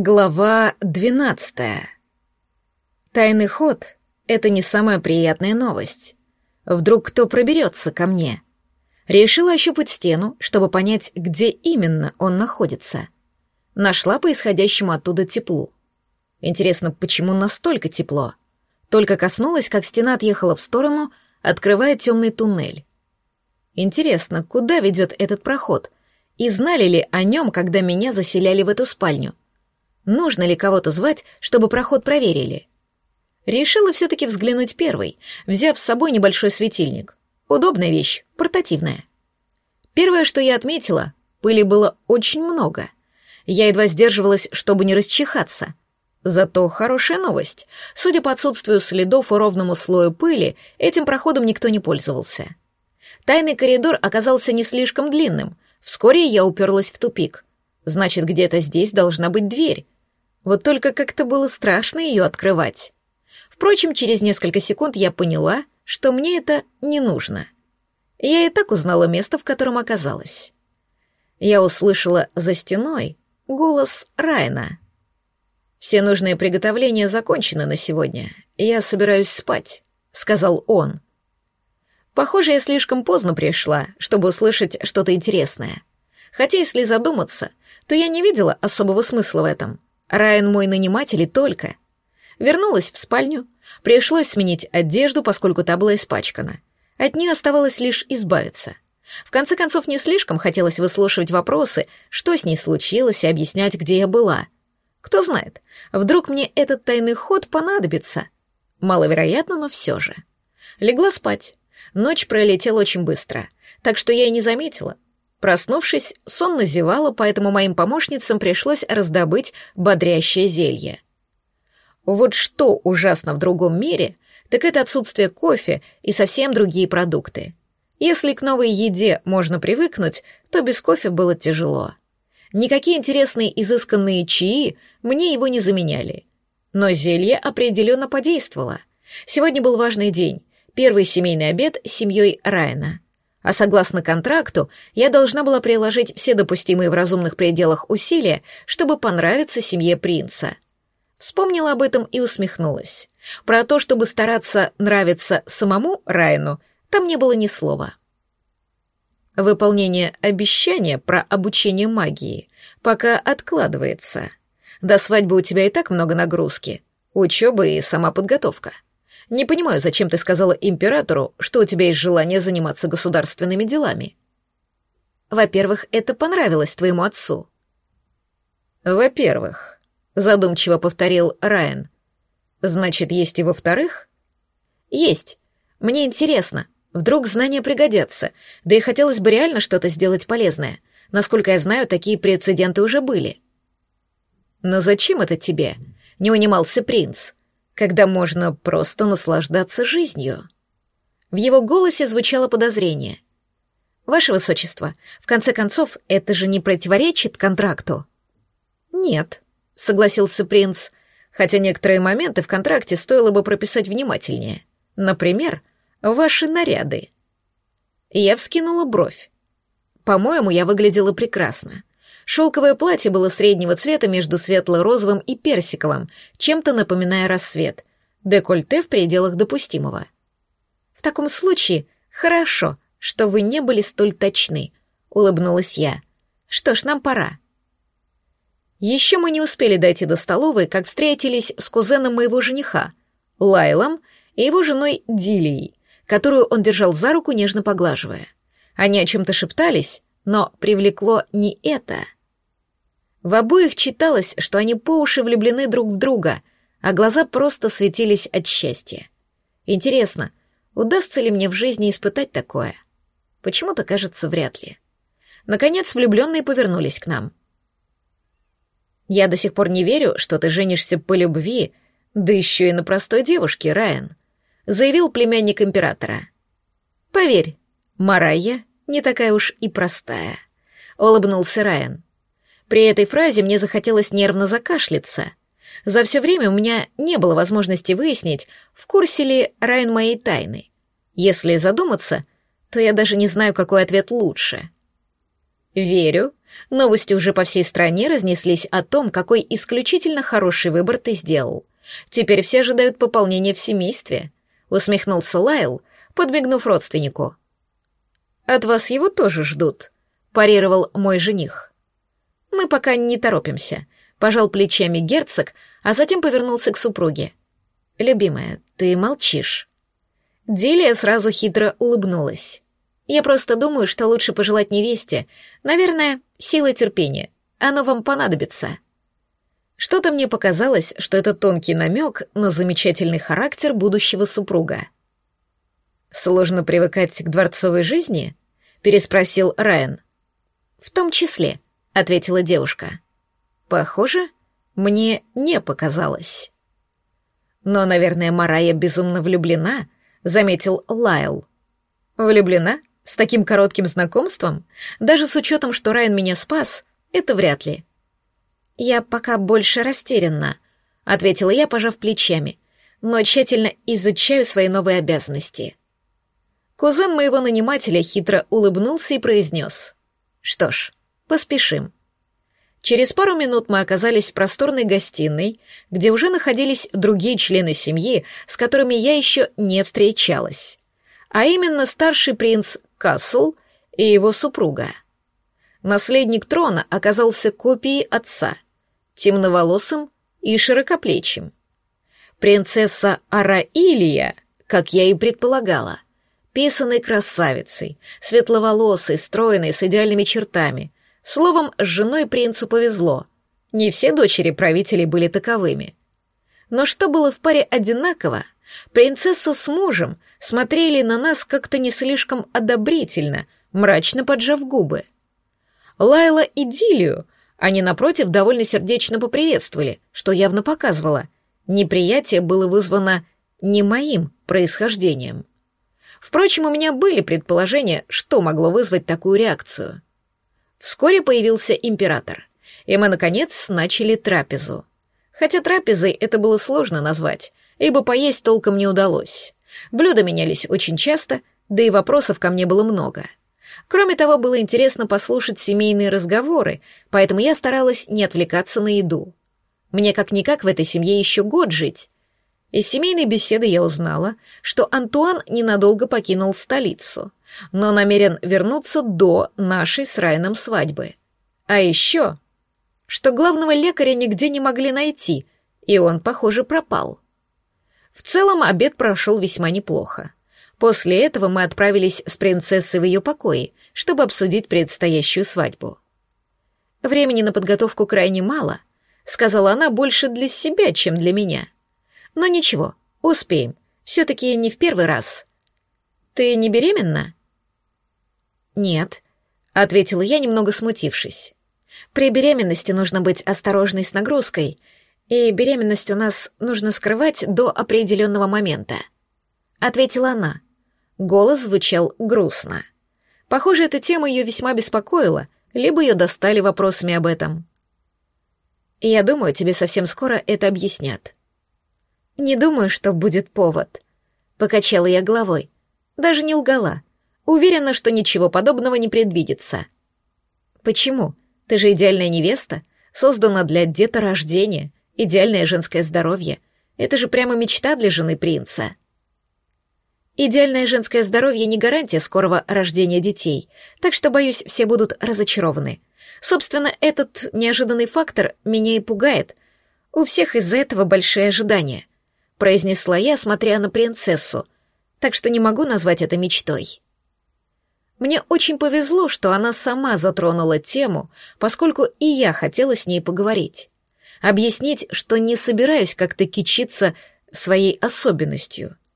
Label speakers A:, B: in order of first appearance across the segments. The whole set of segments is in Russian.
A: Глава двенадцатая. Тайный ход — это не самая приятная новость. Вдруг кто проберется ко мне? Решила ощупать стену, чтобы понять, где именно он находится. Нашла по исходящему оттуда теплу. Интересно, почему настолько тепло? Только коснулась, как стена отъехала в сторону, открывая темный туннель. Интересно, куда ведет этот проход? И знали ли о нем, когда меня заселяли в эту спальню? Нужно ли кого-то звать, чтобы проход проверили? Решила все-таки взглянуть первой, взяв с собой небольшой светильник. Удобная вещь, портативная. Первое, что я отметила, пыли было очень много. Я едва сдерживалась, чтобы не расчихаться. Зато хорошая новость. Судя по отсутствию следов и ровному слою пыли, этим проходом никто не пользовался. Тайный коридор оказался не слишком длинным. Вскоре я уперлась в тупик. Значит, где-то здесь должна быть дверь. Вот только как-то было страшно ее открывать. Впрочем, через несколько секунд я поняла, что мне это не нужно. Я и так узнала место, в котором оказалась. Я услышала за стеной голос Райна. «Все нужные приготовления закончены на сегодня. Я собираюсь спать», — сказал он. Похоже, я слишком поздно пришла, чтобы услышать что-то интересное. Хотя, если задуматься, то я не видела особого смысла в этом. Райан мой наниматель и только. Вернулась в спальню. Пришлось сменить одежду, поскольку та была испачкана. От нее оставалось лишь избавиться. В конце концов, не слишком хотелось выслушивать вопросы, что с ней случилось, и объяснять, где я была. Кто знает, вдруг мне этот тайный ход понадобится. Маловероятно, но все же. Легла спать. Ночь пролетела очень быстро, так что я и не заметила, Проснувшись, сонно зевала, поэтому моим помощницам пришлось раздобыть бодрящее зелье. Вот что ужасно в другом мире, так это отсутствие кофе и совсем другие продукты. Если к новой еде можно привыкнуть, то без кофе было тяжело. Никакие интересные изысканные чаи мне его не заменяли. Но зелье определенно подействовало. Сегодня был важный день, первый семейный обед с семьей Райана — а согласно контракту я должна была приложить все допустимые в разумных пределах усилия, чтобы понравиться семье принца. Вспомнила об этом и усмехнулась. Про то, чтобы стараться нравиться самому Райну, там не было ни слова. Выполнение обещания про обучение магии пока откладывается. До свадьбы у тебя и так много нагрузки, учеба и сама подготовка. Не понимаю, зачем ты сказала императору, что у тебя есть желание заниматься государственными делами. Во-первых, это понравилось твоему отцу. Во-первых, задумчиво повторил Райан. Значит, есть и во-вторых? Есть. Мне интересно. Вдруг знания пригодятся. Да и хотелось бы реально что-то сделать полезное. Насколько я знаю, такие прецеденты уже были. Но зачем это тебе? Не унимался принц когда можно просто наслаждаться жизнью. В его голосе звучало подозрение. «Ваше Высочество, в конце концов, это же не противоречит контракту?» «Нет», — согласился принц, хотя некоторые моменты в контракте стоило бы прописать внимательнее. Например, ваши наряды. Я вскинула бровь. По-моему, я выглядела прекрасно. Шелковое платье было среднего цвета между светло-розовым и персиковым, чем-то напоминая рассвет. Декольте в пределах допустимого. В таком случае хорошо, что вы не были столь точны, улыбнулась я. Что ж, нам пора. Еще мы не успели дойти до столовой, как встретились с кузеном моего жениха, Лайлом, и его женой Дилией, которую он держал за руку, нежно поглаживая. Они о чем-то шептались, но привлекло не это — в обоих читалось, что они по уши влюблены друг в друга, а глаза просто светились от счастья. Интересно, удастся ли мне в жизни испытать такое? Почему-то кажется, вряд ли. Наконец влюбленные повернулись к нам. «Я до сих пор не верю, что ты женишься по любви, да еще и на простой девушке, Райан», заявил племянник императора. «Поверь, Марайя не такая уж и простая», — улыбнулся Райан. При этой фразе мне захотелось нервно закашляться. За все время у меня не было возможности выяснить, в курсе ли Райан моей тайны. Если задуматься, то я даже не знаю, какой ответ лучше. «Верю, Новости уже по всей стране разнеслись о том, какой исключительно хороший выбор ты сделал. Теперь все ожидают пополнения в семействе», — усмехнулся Лайл, подмигнув родственнику. «От вас его тоже ждут», — парировал мой жених. «Мы пока не торопимся», — пожал плечами герцог, а затем повернулся к супруге. «Любимая, ты молчишь». Дилия сразу хитро улыбнулась. «Я просто думаю, что лучше пожелать невесте. Наверное, силы терпения. Оно вам понадобится». Что-то мне показалось, что это тонкий намек на замечательный характер будущего супруга. «Сложно привыкать к дворцовой жизни?» — переспросил Райан. «В том числе», — ответила девушка. «Похоже, мне не показалось». «Но, наверное, Марая безумно влюблена», — заметил Лайл. «Влюблена? С таким коротким знакомством? Даже с учетом, что Райан меня спас, это вряд ли. «Я пока больше растерянна», — ответила я, пожав плечами, «но тщательно изучаю свои новые обязанности». Кузен моего нанимателя хитро улыбнулся и произнес. «Что ж, поспешим». Через пару минут мы оказались в просторной гостиной, где уже находились другие члены семьи, с которыми я еще не встречалась. А именно старший принц Касл и его супруга. Наследник трона оказался копией отца — темноволосым и широкоплечим. Принцесса Араилия, как я и предполагала, писаной красавицей, светловолосой, стройной, с идеальными чертами. Словом, с женой принцу повезло. Не все дочери правителей были таковыми. Но что было в паре одинаково, принцесса с мужем смотрели на нас как-то не слишком одобрительно, мрачно поджав губы. Лайла идиллию они, напротив, довольно сердечно поприветствовали, что явно показывало. Неприятие было вызвано не моим происхождением. Впрочем, у меня были предположения, что могло вызвать такую реакцию. Вскоре появился император, и мы, наконец, начали трапезу. Хотя трапезой это было сложно назвать, ибо поесть толком не удалось. Блюда менялись очень часто, да и вопросов ко мне было много — Кроме того, было интересно послушать семейные разговоры, поэтому я старалась не отвлекаться на еду. Мне как-никак в этой семье еще год жить. Из семейной беседы я узнала, что Антуан ненадолго покинул столицу, но намерен вернуться до нашей с Райаном свадьбы. А еще, что главного лекаря нигде не могли найти, и он, похоже, пропал. В целом обед прошел весьма неплохо. После этого мы отправились с принцессой в ее покои, чтобы обсудить предстоящую свадьбу. Времени на подготовку крайне мало, сказала она больше для себя, чем для меня. Но ничего, успеем. Все-таки не в первый раз. Ты не беременна? Нет, ответила я, немного смутившись. При беременности нужно быть осторожной с нагрузкой, и беременность у нас нужно скрывать до определенного момента. Ответила она. Голос звучал грустно. Похоже, эта тема ее весьма беспокоила, либо ее достали вопросами об этом. Я думаю, тебе совсем скоро это объяснят. Не думаю, что будет повод. Покачала я головой. Даже не лгала. Уверена, что ничего подобного не предвидится. Почему? Ты же идеальная невеста, создана для деторождения, идеальное женское здоровье. Это же прямо мечта для жены принца. Идеальное женское здоровье не гарантия скорого рождения детей, так что, боюсь, все будут разочарованы. Собственно, этот неожиданный фактор меня и пугает. У всех из-за этого большие ожидания, произнесла я, смотря на принцессу, так что не могу назвать это мечтой. Мне очень повезло, что она сама затронула тему, поскольку и я хотела с ней поговорить. Объяснить, что не собираюсь как-то кичиться своей особенностью —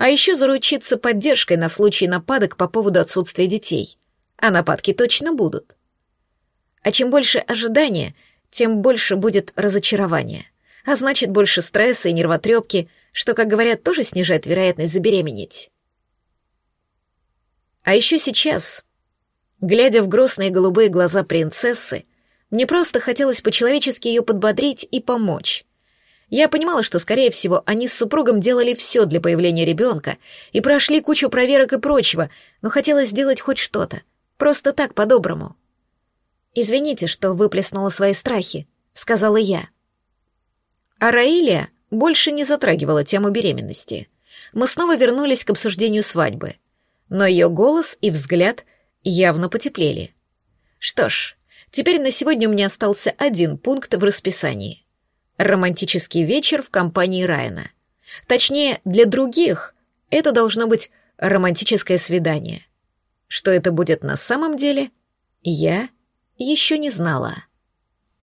A: а еще заручиться поддержкой на случай нападок по поводу отсутствия детей. А нападки точно будут. А чем больше ожидания, тем больше будет разочарования. А значит, больше стресса и нервотрепки, что, как говорят, тоже снижает вероятность забеременеть. А еще сейчас, глядя в грустные голубые глаза принцессы, мне просто хотелось по-человечески ее подбодрить и помочь. Я понимала, что, скорее всего, они с супругом делали все для появления ребенка и прошли кучу проверок и прочего, но хотелось сделать хоть что-то. Просто так, по-доброму. «Извините, что выплеснула свои страхи», — сказала я. А Раилия больше не затрагивала тему беременности. Мы снова вернулись к обсуждению свадьбы. Но ее голос и взгляд явно потеплели. Что ж, теперь на сегодня у меня остался один пункт в расписании. Романтический вечер в компании Райана. Точнее, для других это должно быть романтическое свидание. Что это будет на самом деле, я еще не знала.